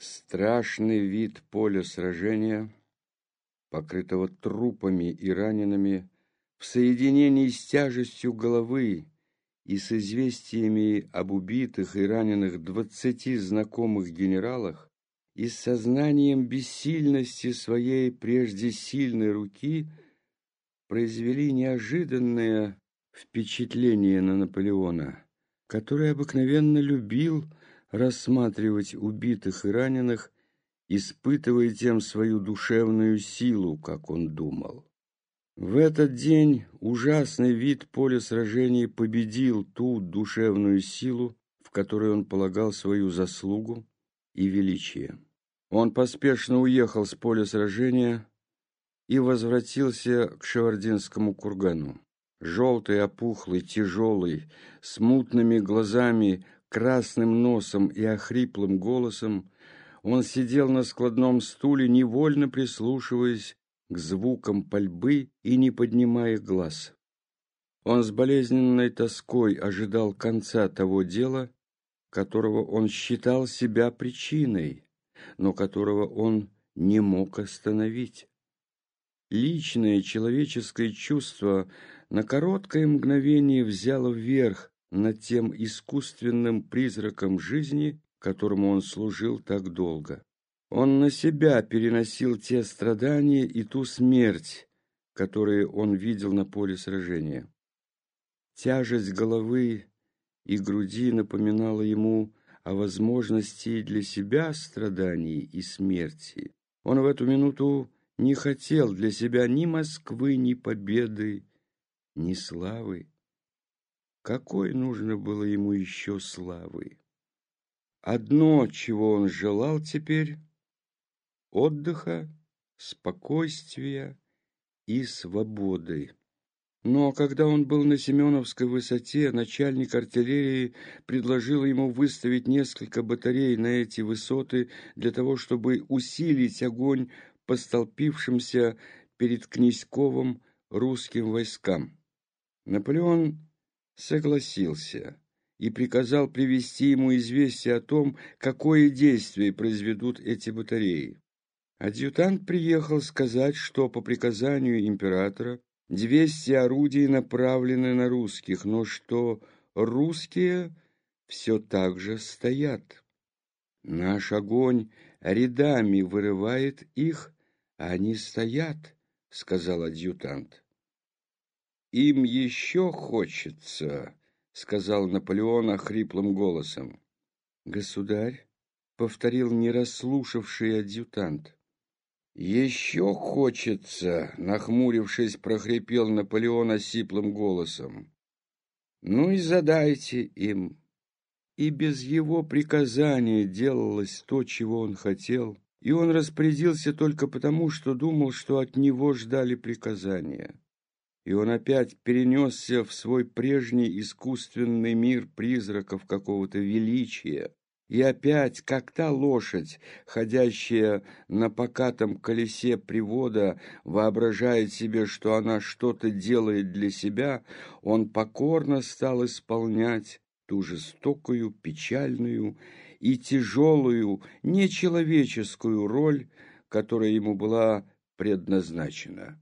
Страшный вид поля сражения, покрытого трупами и ранеными, в соединении с тяжестью головы и с известиями об убитых и раненых двадцати знакомых генералах, и с сознанием бессильности своей прежде сильной руки произвели неожиданное впечатление на Наполеона, который обыкновенно любил рассматривать убитых и раненых, испытывая тем свою душевную силу, как он думал. В этот день ужасный вид поля сражений победил ту душевную силу, в которой он полагал свою заслугу и величие. Он поспешно уехал с поля сражения и возвратился к Шевардинскому кургану. Желтый, опухлый, тяжелый, с мутными глазами, красным носом и охриплым голосом, он сидел на складном стуле, невольно прислушиваясь к звукам пальбы и не поднимая глаз. Он с болезненной тоской ожидал конца того дела, которого он считал себя причиной, но которого он не мог остановить. Личное человеческое чувство на короткое мгновение взяло вверх над тем искусственным призраком жизни, которому он служил так долго. Он на себя переносил те страдания и ту смерть, которые он видел на поле сражения. Тяжесть головы и груди напоминала ему о возможности для себя страданий и смерти. Он в эту минуту не хотел для себя ни Москвы, ни победы, ни славы. Какой нужно было ему еще славы? Одно, чего он желал теперь — отдыха, спокойствия и свободы. Но когда он был на Семеновской высоте, начальник артиллерии предложил ему выставить несколько батарей на эти высоты для того, чтобы усилить огонь по столпившимся перед Князьковым русским войскам. Наполеон согласился и приказал привести ему известие о том, какое действие произведут эти батареи. Адъютант приехал сказать, что по приказанию императора 200 орудий направлены на русских, но что русские все так же стоят. Наш огонь рядами вырывает их, а они стоят, — сказал адъютант. «Им еще хочется», — сказал Наполеон охриплым голосом. «Государь», — повторил не расслушавший адъютант. «Еще хочется», — нахмурившись, прохрипел Наполеон осиплым голосом. «Ну и задайте им». И без его приказания делалось то, чего он хотел, и он распорядился только потому, что думал, что от него ждали приказания и он опять перенесся в свой прежний искусственный мир призраков какого-то величия, и опять, как та лошадь, ходящая на покатом колесе привода, воображает себе, что она что-то делает для себя, он покорно стал исполнять ту жестокую, печальную и тяжелую, нечеловеческую роль, которая ему была предназначена.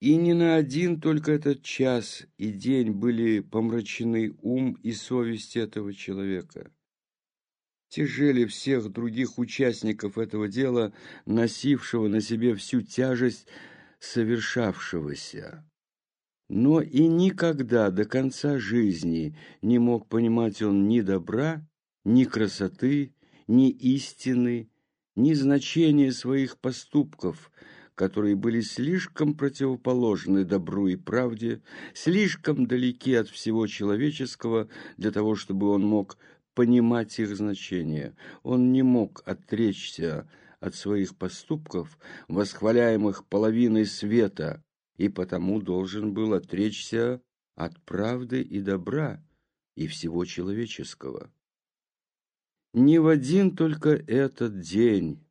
И не на один только этот час и день были помрачены ум и совесть этого человека. Тяжели всех других участников этого дела, носившего на себе всю тяжесть совершавшегося. Но и никогда до конца жизни не мог понимать он ни добра, ни красоты, ни истины, ни значения своих поступков – которые были слишком противоположны добру и правде, слишком далеки от всего человеческого для того, чтобы он мог понимать их значение. Он не мог отречься от своих поступков, восхваляемых половиной света, и потому должен был отречься от правды и добра и всего человеческого. Не в один только этот день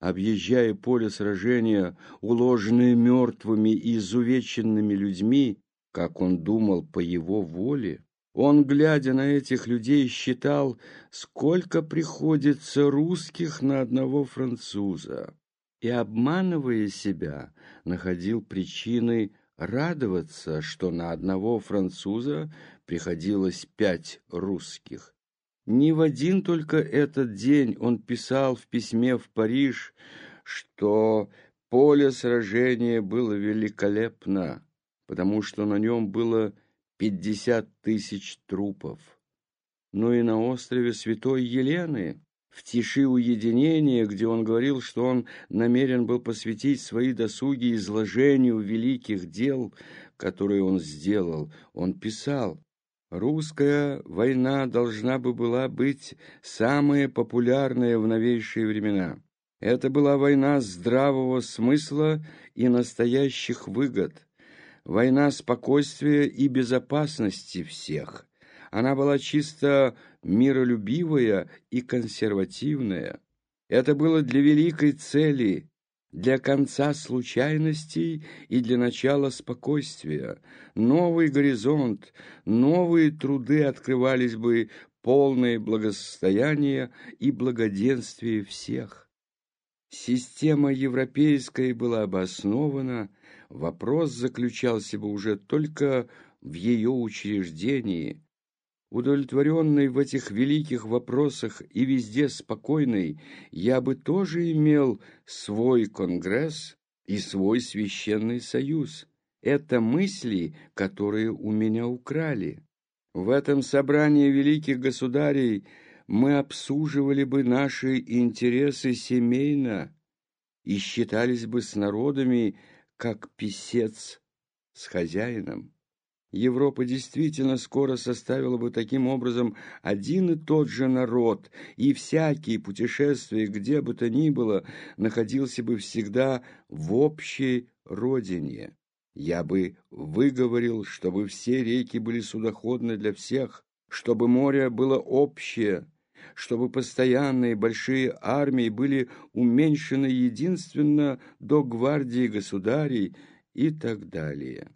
объезжая поле сражения, уложенное мертвыми и изувеченными людьми, как он думал по его воле, Он, глядя на этих людей, считал, сколько приходится русских на одного француза, и, обманывая себя, находил причины радоваться, что на одного француза приходилось пять русских. Не в один только этот день он писал в письме в Париж, что поле сражения было великолепно, потому что на нем было пятьдесят тысяч трупов. Но и на острове Святой Елены, в тиши уединения, где он говорил, что он намерен был посвятить свои досуги изложению великих дел, которые он сделал, он писал, «Русская война должна бы была быть самая популярная в новейшие времена. Это была война здравого смысла и настоящих выгод» война спокойствия и безопасности всех. Она была чисто миролюбивая и консервативная. Это было для великой цели, для конца случайностей и для начала спокойствия. Новый горизонт, новые труды открывались бы полное благосостояние и благоденствие всех. Система европейская была обоснована вопрос заключался бы уже только в ее учреждении. Удовлетворенный в этих великих вопросах и везде спокойный, я бы тоже имел свой конгресс и свой священный союз. Это мысли, которые у меня украли. В этом собрании великих государей мы обсуживали бы наши интересы семейно и считались бы с народами, как писец с хозяином. Европа действительно скоро составила бы таким образом один и тот же народ, и всякий, путешествие где бы то ни было, находился бы всегда в общей родине. Я бы выговорил, чтобы все реки были судоходны для всех, чтобы море было общее, чтобы постоянные большие армии были уменьшены единственно до гвардии государей и так далее.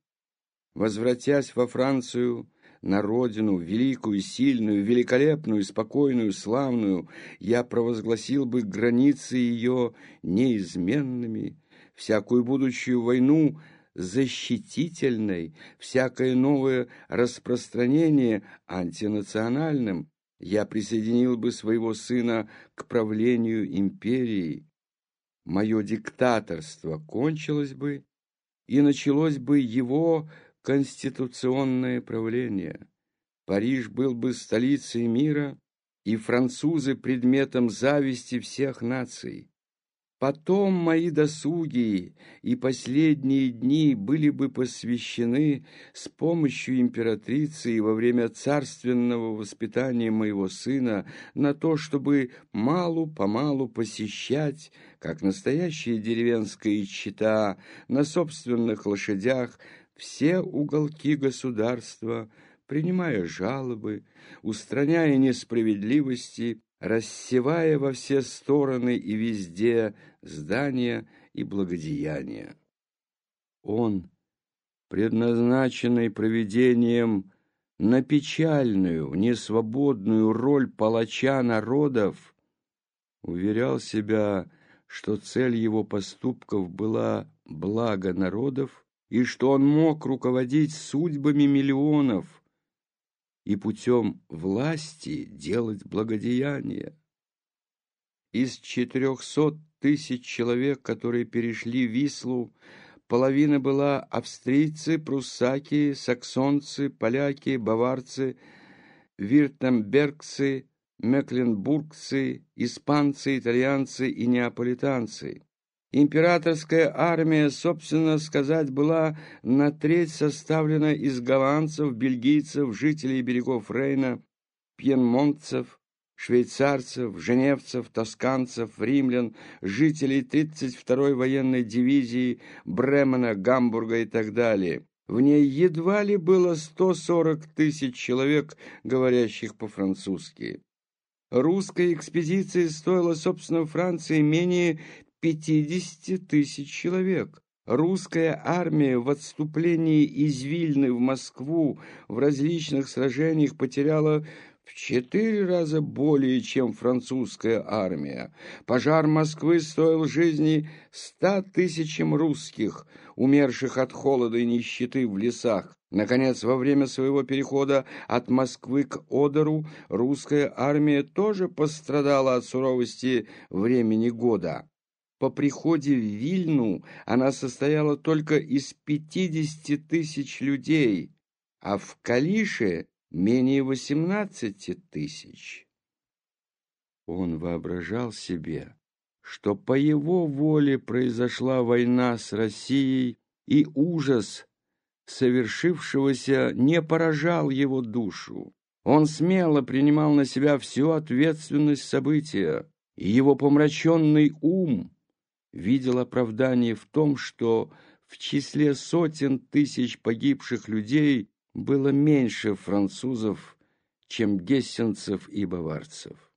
Возвратясь во Францию, на родину, великую, сильную, великолепную, спокойную, славную, я провозгласил бы границы ее неизменными, всякую будущую войну защитительной, всякое новое распространение антинациональным, я присоединил бы своего сына к правлению империи. Мое диктаторство кончилось бы, и началось бы его конституционное правление. Париж был бы столицей мира, и французы предметом зависти всех наций. Потом мои досуги и последние дни были бы посвящены с помощью императрицы и во время царственного воспитания моего сына на то, чтобы малу-помалу посещать, как настоящая деревенская чита, на собственных лошадях все уголки государства, принимая жалобы, устраняя несправедливости, рассевая во все стороны и везде здания и благодеяния. Он, предназначенный проведением на печальную, несвободную роль палача народов, уверял себя, что цель его поступков была благо народов и что он мог руководить судьбами миллионов, и путем власти делать благодеяния. Из четырехсот тысяч человек, которые перешли Вислу, половина была австрийцы, пруссаки, саксонцы, поляки, баварцы, виртембергцы, мекленбургцы, испанцы, итальянцы и неаполитанцы. Императорская армия, собственно сказать, была на треть составлена из голландцев, бельгийцев, жителей берегов Рейна, пьенмонтцев, швейцарцев, женевцев, тосканцев, римлян, жителей 32-й военной дивизии, Бремена, Гамбурга и так далее. В ней едва ли было 140 тысяч человек, говорящих по-французски. Русская экспедиция стоила, собственно, Франции менее 50 тысяч человек. Русская армия в отступлении из Вильны в Москву в различных сражениях потеряла в четыре раза более, чем французская армия. Пожар Москвы стоил жизни ста тысячам русских, умерших от холода и нищеты в лесах. Наконец, во время своего перехода от Москвы к Одеру русская армия тоже пострадала от суровости времени года. По приходе в Вильну она состояла только из 50 тысяч людей, а в Калише менее 18 тысяч. Он воображал себе, что по его воле произошла война с Россией, и ужас совершившегося не поражал его душу. Он смело принимал на себя всю ответственность события, и его помраченный ум видел оправдание в том, что в числе сотен тысяч погибших людей было меньше французов, чем гессенцев и баварцев.